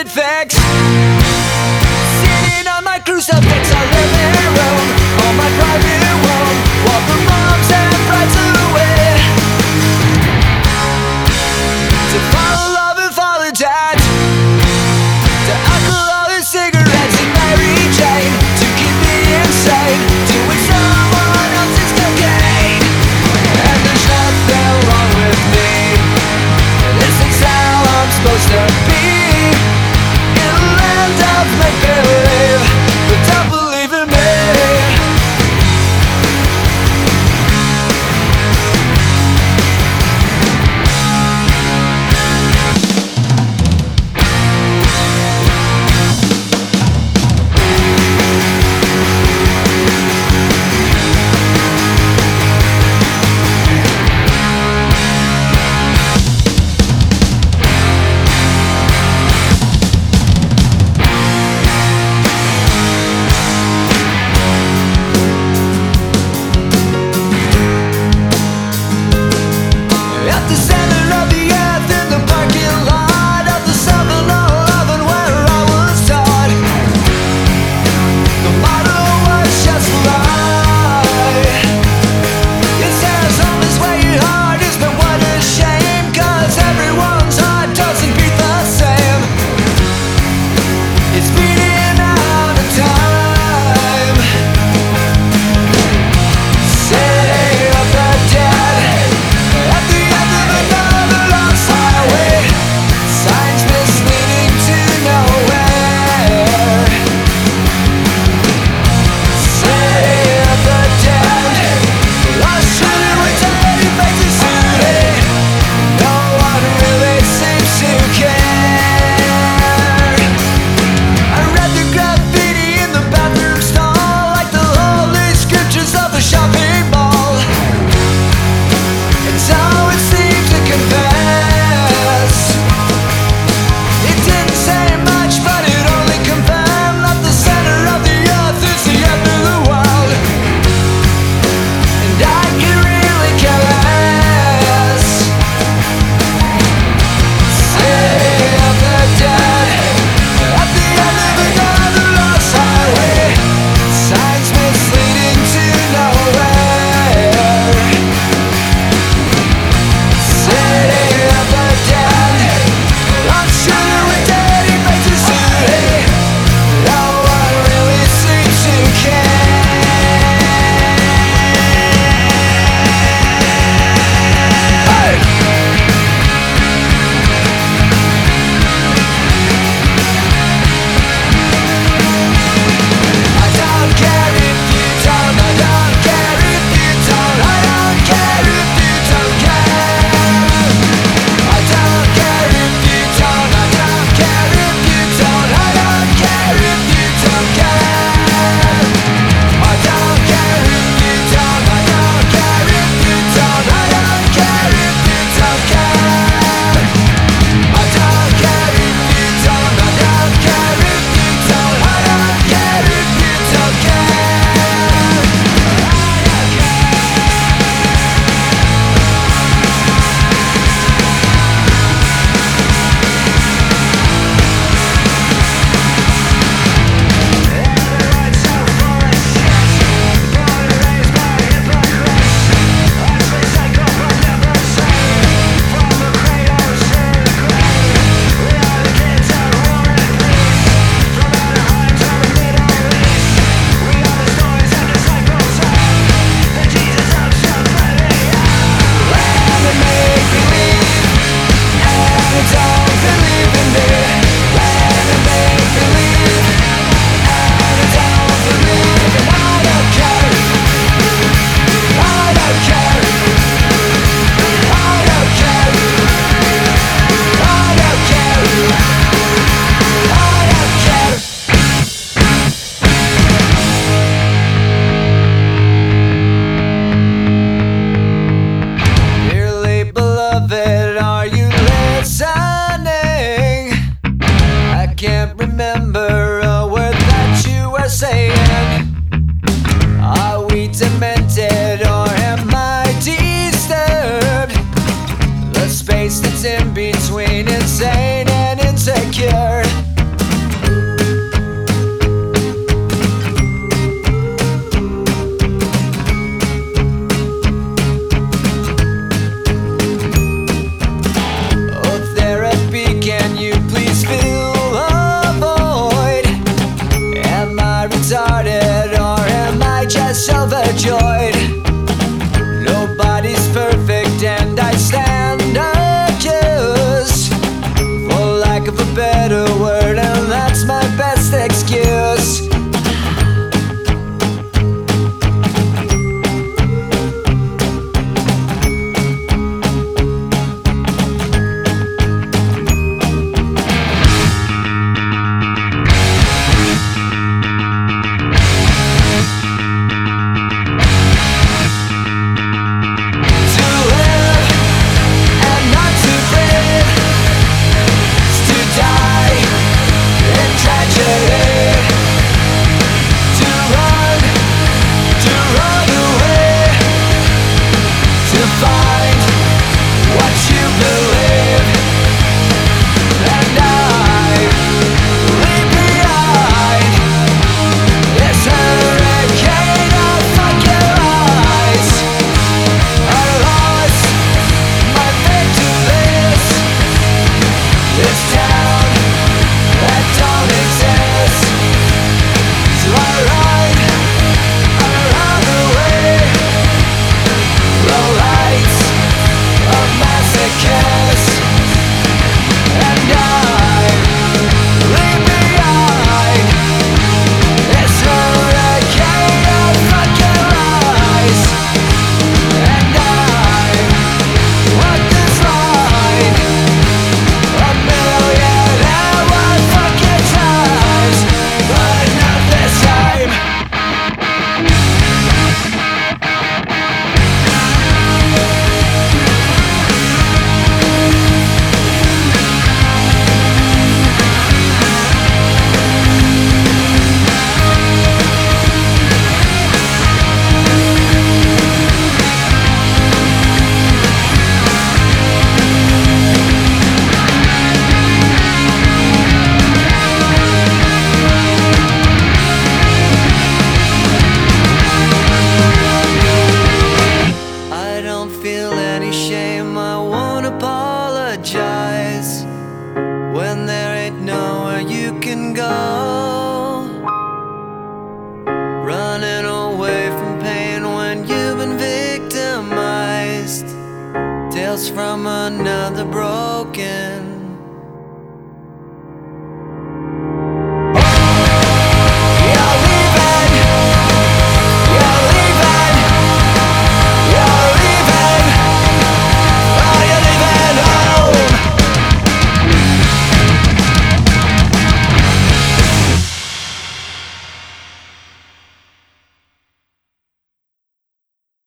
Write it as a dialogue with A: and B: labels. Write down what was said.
A: shit fix. in between insane from another broken